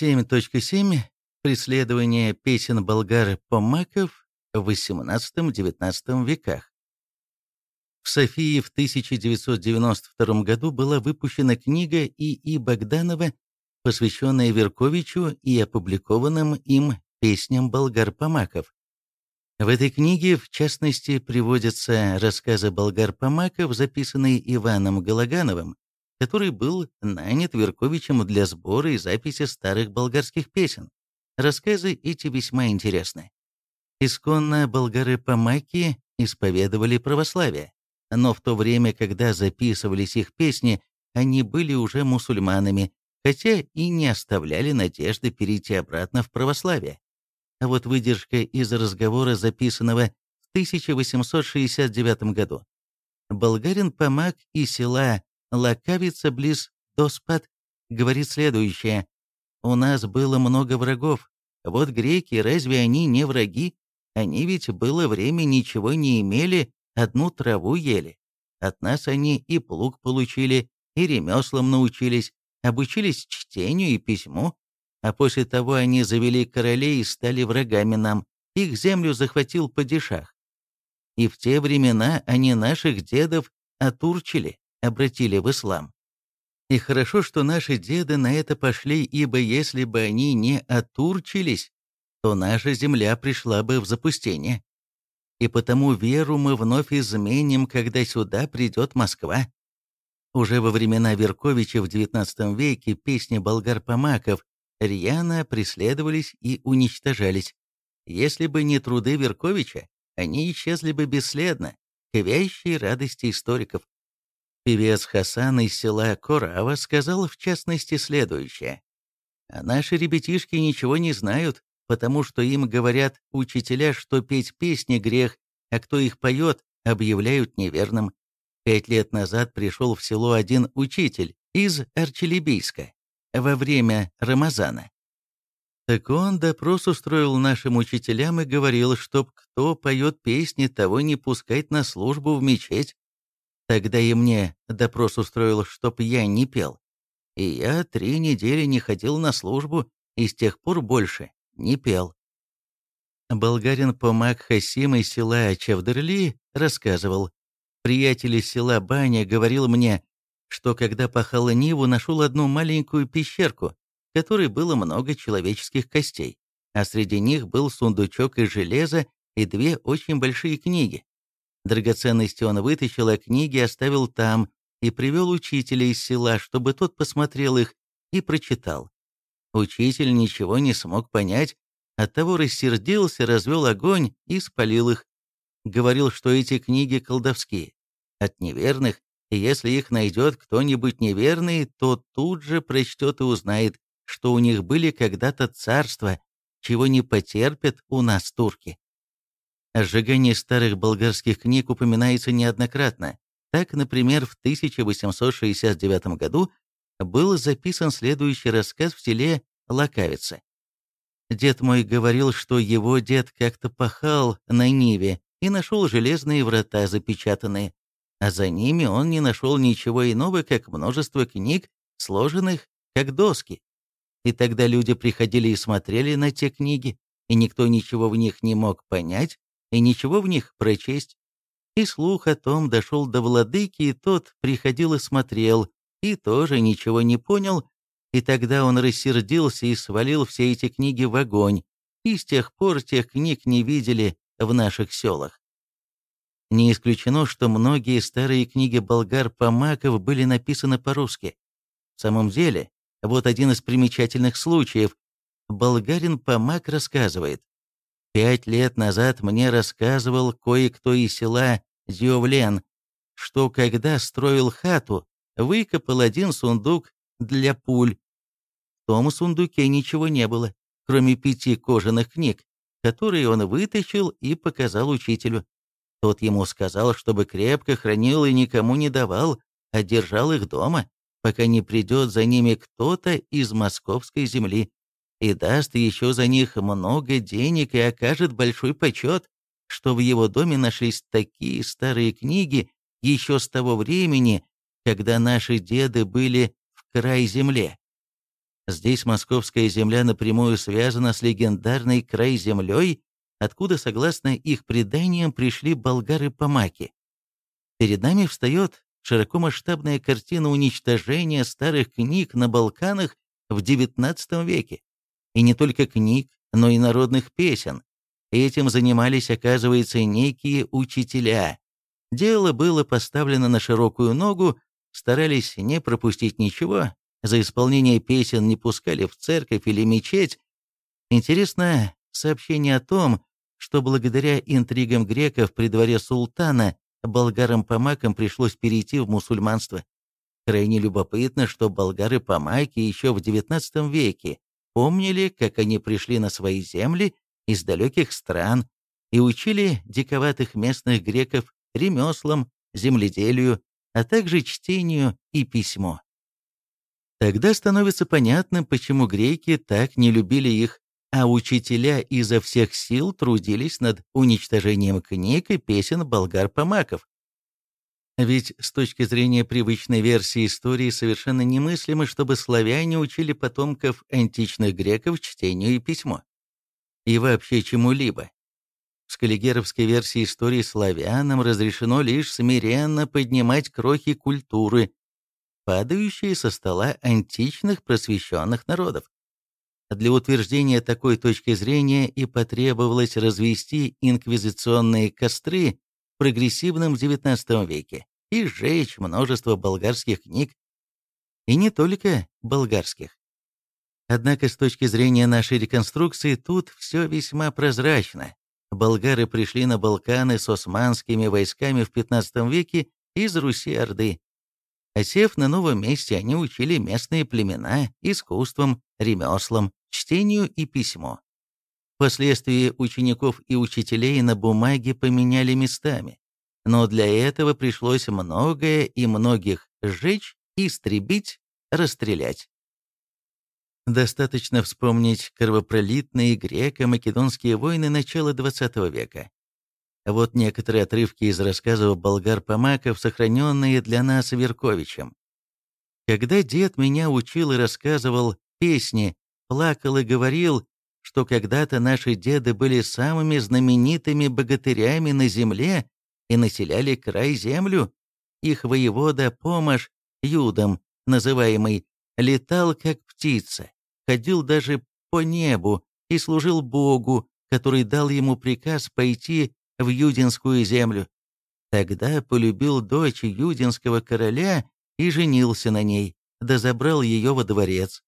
7.7. Преследование песен болгар-помаков в XVIII-XIX веках. В Софии в 1992 году была выпущена книга И.И. Богданова, посвященная Верковичу и опубликованным им песням болгар-помаков. В этой книге, в частности, приводятся рассказы болгар-помаков, записанные Иваном Галагановым, который был нанят Верковичем для сбора и записи старых болгарских песен. Рассказы эти весьма интересны. Исконно болгары-помаки исповедовали православие, но в то время, когда записывались их песни, они были уже мусульманами, хотя и не оставляли надежды перейти обратно в православие. А вот выдержка из разговора, записанного в 1869 году. Болгарин Помак из села Лакавица близ Доспад говорит следующее. «У нас было много врагов. Вот греки, разве они не враги? Они ведь было время ничего не имели, одну траву ели. От нас они и плуг получили, и ремеслам научились, обучились чтению и письму. А после того они завели королей и стали врагами нам. Их землю захватил падишах. И в те времена они наших дедов отурчили обратили в ислам. И хорошо, что наши деды на это пошли, ибо если бы они не отурчились, то наша земля пришла бы в запустение. И потому веру мы вновь изменим, когда сюда придет Москва. Уже во времена Верковича в XIX веке песни болгар-помаков рьяно преследовались и уничтожались. Если бы не труды Верковича, они исчезли бы бесследно, к вящей радости историков. Певец Хасан из села Корава сказал в частности следующее. «А наши ребятишки ничего не знают, потому что им говорят учителя, что петь песни грех, а кто их поет, объявляют неверным. Пять лет назад пришел в село один учитель из Арчелебийска во время Рамазана. Так он допрос устроил нашим учителям и говорил, чтоб кто поет песни, того не пускать на службу в мечеть, Тогда и мне допрос устроил, чтоб я не пел. И я три недели не ходил на службу, и с тех пор больше не пел. Болгарин Помак Хасим из села Чавдерли рассказывал. Приятель из села Баня говорил мне, что когда пахал Ниву, нашел одну маленькую пещерку, в которой было много человеческих костей, а среди них был сундучок из железа и две очень большие книги. Драгоценности он вытащил, а книги оставил там и привел учителя из села, чтобы тот посмотрел их и прочитал. Учитель ничего не смог понять, оттого рассердился, развел огонь и спалил их. Говорил, что эти книги колдовские. От неверных, и если их найдет кто-нибудь неверный, то тут же прочтет и узнает, что у них были когда-то царства, чего не потерпят у нас турки. О сжигании старых болгарских книг упоминается неоднократно. Так, например, в 1869 году был записан следующий рассказ в селе Лакавица. Дед мой говорил, что его дед как-то пахал на Ниве и нашел железные врата запечатанные, а за ними он не нашел ничего иного, как множество книг, сложенных как доски. И тогда люди приходили и смотрели на те книги, и никто ничего в них не мог понять, и ничего в них прочесть. И слух о том дошел до владыки, и тот приходил и смотрел, и тоже ничего не понял, и тогда он рассердился и свалил все эти книги в огонь, и с тех пор тех книг не видели в наших селах. Не исключено, что многие старые книги болгар-помаков были написаны по-русски. В самом деле, вот один из примечательных случаев. Болгарин Помак рассказывает, Пять лет назад мне рассказывал кое-кто из села Зювлен, что когда строил хату, выкопал один сундук для пуль. В том сундуке ничего не было, кроме пяти кожаных книг, которые он вытащил и показал учителю. Тот ему сказал, чтобы крепко хранил и никому не давал, а держал их дома, пока не придет за ними кто-то из московской земли и даст еще за них много денег и окажет большой почет, что в его доме нашлись такие старые книги еще с того времени, когда наши деды были в край земле. Здесь московская земля напрямую связана с легендарной край землей, откуда, согласно их преданиям, пришли болгары-помаки. Перед нами встает широкомасштабная картина уничтожения старых книг на Балканах в XIX веке. И не только книг, но и народных песен. Этим занимались, оказывается, некие учителя. Дело было поставлено на широкую ногу, старались не пропустить ничего, за исполнение песен не пускали в церковь или мечеть. Интересно сообщение о том, что благодаря интригам греков при дворе султана болгарам-помакам пришлось перейти в мусульманство. Крайне любопытно, что болгары-помаки еще в XIX веке помнили, как они пришли на свои земли из далеких стран и учили диковатых местных греков ремеслам, земледелию, а также чтению и письму. Тогда становится понятным, почему греки так не любили их, а учителя изо всех сил трудились над уничтожением книг и песен болгар-помаков. Ведь с точки зрения привычной версии истории совершенно немыслимо, чтобы славяне учили потомков античных греков чтению и письму. И вообще чему-либо. В скаллигеровской версии истории славянам разрешено лишь смиренно поднимать крохи культуры, падающие со стола античных просвещенных народов. Для утверждения такой точки зрения и потребовалось развести инквизиционные костры прогрессивном XIX веке и сжечь множество болгарских книг, и не только болгарских. Однако с точки зрения нашей реконструкции тут все весьма прозрачно. Болгары пришли на Балканы с османскими войсками в XV веке из Руси-Орды. Осев на новом месте, они учили местные племена искусствам, ремеслам, чтению и письму. Впоследствии учеников и учителей на бумаге поменяли местами, но для этого пришлось многое и многих сжечь, истребить, расстрелять. Достаточно вспомнить кровопролитные греко-македонские войны начала XX века. Вот некоторые отрывки из рассказов болгар-помаков, сохраненные для нас Верковичем. Когда дед меня учил и рассказывал песни, плакал и говорил, что когда-то наши деды были самыми знаменитыми богатырями на земле и населяли край землю, их воевода Помощ Юдом, называемый, летал как птица, ходил даже по небу и служил Богу, который дал ему приказ пойти в Юдинскую землю. Тогда полюбил дочь Юдинского короля и женился на ней, да забрал ее во дворец.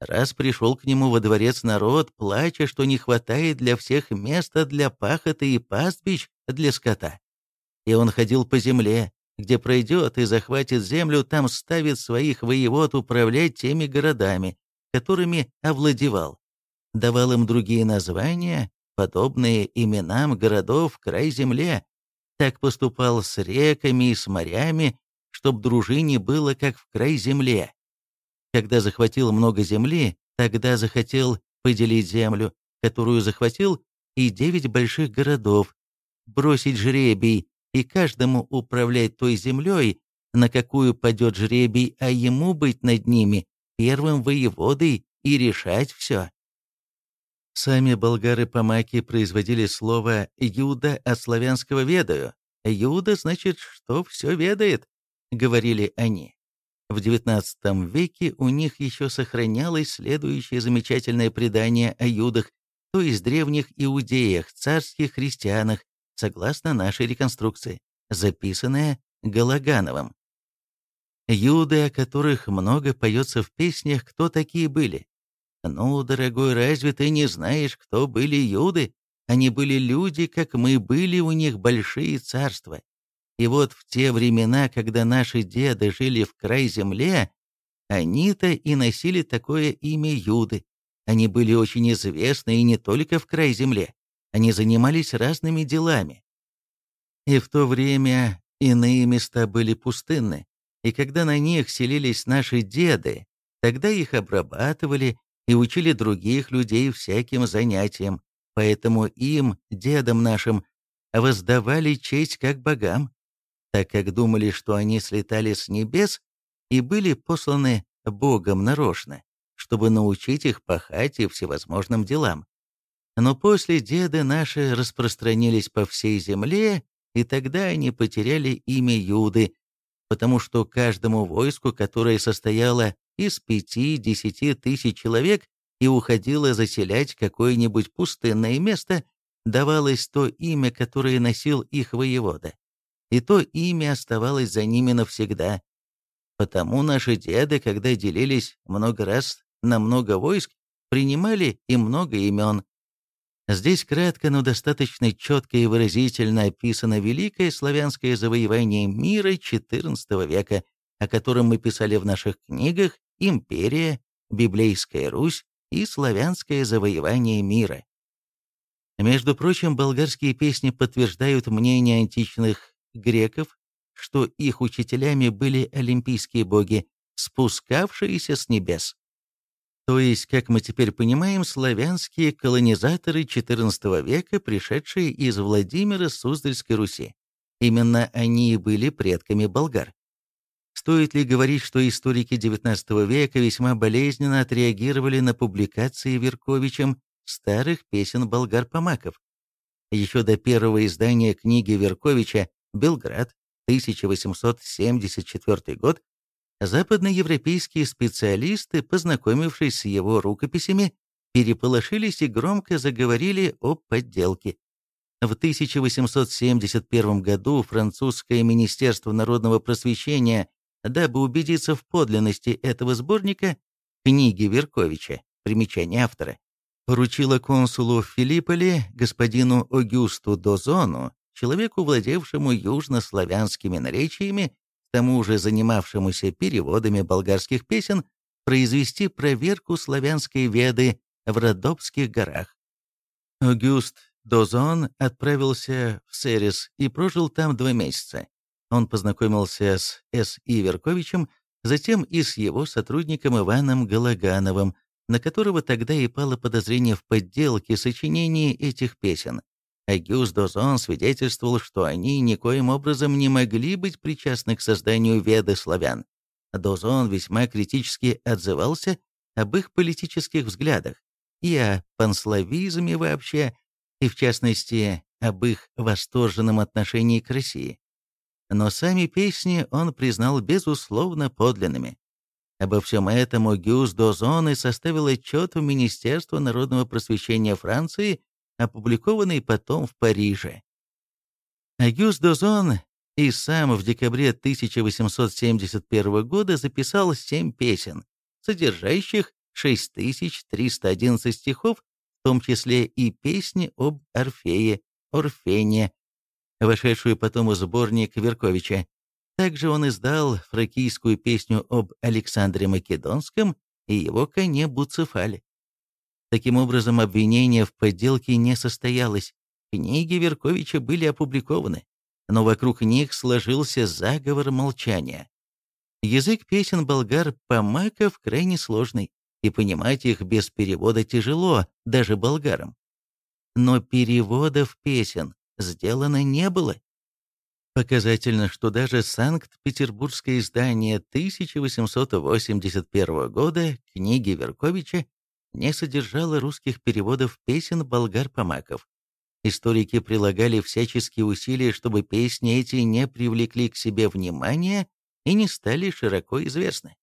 Раз пришел к нему во дворец народ, плача, что не хватает для всех места для пахоты и пастбищ для скота. И он ходил по земле, где пройдет и захватит землю, там ставит своих воевод управлять теми городами, которыми овладевал. Давал им другие названия, подобные именам городов край земле. Так поступал с реками и с морями, чтоб дружине было как в край земле. Когда захватил много земли, тогда захотел поделить землю, которую захватил, и девять больших городов, бросить жребий и каждому управлять той землей, на какую падет жребий, а ему быть над ними первым воеводой и решать все. Сами болгары-помаки производили слово «юда» от славянского «ведаю». «Юда» значит, что все ведает, говорили они. В XIX веке у них еще сохранялось следующее замечательное предание о юдах, то есть древних иудеях, царских христианах, согласно нашей реконструкции, записанное Галагановым. Юды, о которых много поется в песнях, кто такие были? «Ну, дорогой, разве ты не знаешь, кто были юды? Они были люди, как мы, были у них большие царства. И вот в те времена, когда наши деды жили в край земле, они-то и носили такое имя Юды. Они были очень известны и не только в край земле. Они занимались разными делами. И в то время иные места были пустынны, и когда на них селились наши деды, тогда их обрабатывали и учили других людей всяким занятиям, поэтому им, дедам нашим, воздавали честь как богам, так как думали, что они слетали с небес и были посланы Богом нарочно, чтобы научить их пахать и всевозможным делам. Но после деда наши распространились по всей земле, и тогда они потеряли имя Юды, потому что каждому войску, которое состояло из пяти-десяти тысяч человек и уходило заселять какое-нибудь пустынное место, давалось то имя, которое носил их воевода. И то имя оставалось за ними навсегда. Потому наши деды, когда делились много раз на много войск, принимали и много имен. Здесь кратко, но достаточно четко и выразительно описано великое славянское завоевание мира XIV века, о котором мы писали в наших книгах «Империя», «Библейская Русь» и «Славянское завоевание мира». Между прочим, болгарские песни подтверждают мнение античных греков, что их учителями были олимпийские боги, спускавшиеся с небес. То есть, как мы теперь понимаем, славянские колонизаторы XIV века, пришедшие из Владимира Суздальской Руси. Именно они и были предками болгар. Стоит ли говорить, что историки XIX века весьма болезненно отреагировали на публикации Верковичем старых песен болгар-помаков? Еще до первого издания книги Верковича «Белград», 1874 год, Западноевропейские специалисты, познакомившись с его рукописями, переполошились и громко заговорили о подделке. В 1871 году французское Министерство народного просвещения, дабы убедиться в подлинности этого сборника, книги Верковича, примечание автора, поручило консулу в Филипполе, господину Огюсту Дозону, человеку, владевшему южнославянскими наречиями, тому же занимавшемуся переводами болгарских песен, произвести проверку славянской веды в Родопских горах. Огюст Дозон отправился в Серес и прожил там два месяца. Он познакомился с С. Иверковичем, затем и с его сотрудником Иваном Галагановым, на которого тогда и пало подозрение в подделке сочинений этих песен. Агюст Дозон свидетельствовал, что они никоим образом не могли быть причастны к созданию веды славян. Дозон весьма критически отзывался об их политических взглядах и о панславизме вообще, и в частности об их восторженном отношении к России. Но сами песни он признал безусловно подлинными. Обо всем этом Огюст Дозон и составил отчет в Министерство народного просвещения Франции опубликованный потом в Париже. Агюст Дозон и сам в декабре 1871 года записал семь песен, содержащих 6311 стихов, в том числе и песни об Орфее, Орфене, вошедшую потом в сборник Верковича. Также он издал фракийскую песню об Александре Македонском и его коне Буцефале. Таким образом, обвинение в подделке не состоялось. Книги Верковича были опубликованы, но вокруг них сложился заговор молчания. Язык песен болгар-помаков крайне сложный, и понимать их без перевода тяжело, даже болгарам. Но переводов песен сделано не было. Показательно, что даже Санкт-Петербургское издание 1881 года книги Верковича не содержала русских переводов песен болгар-помаков. Историки прилагали всяческие усилия, чтобы песни эти не привлекли к себе внимания и не стали широко известны.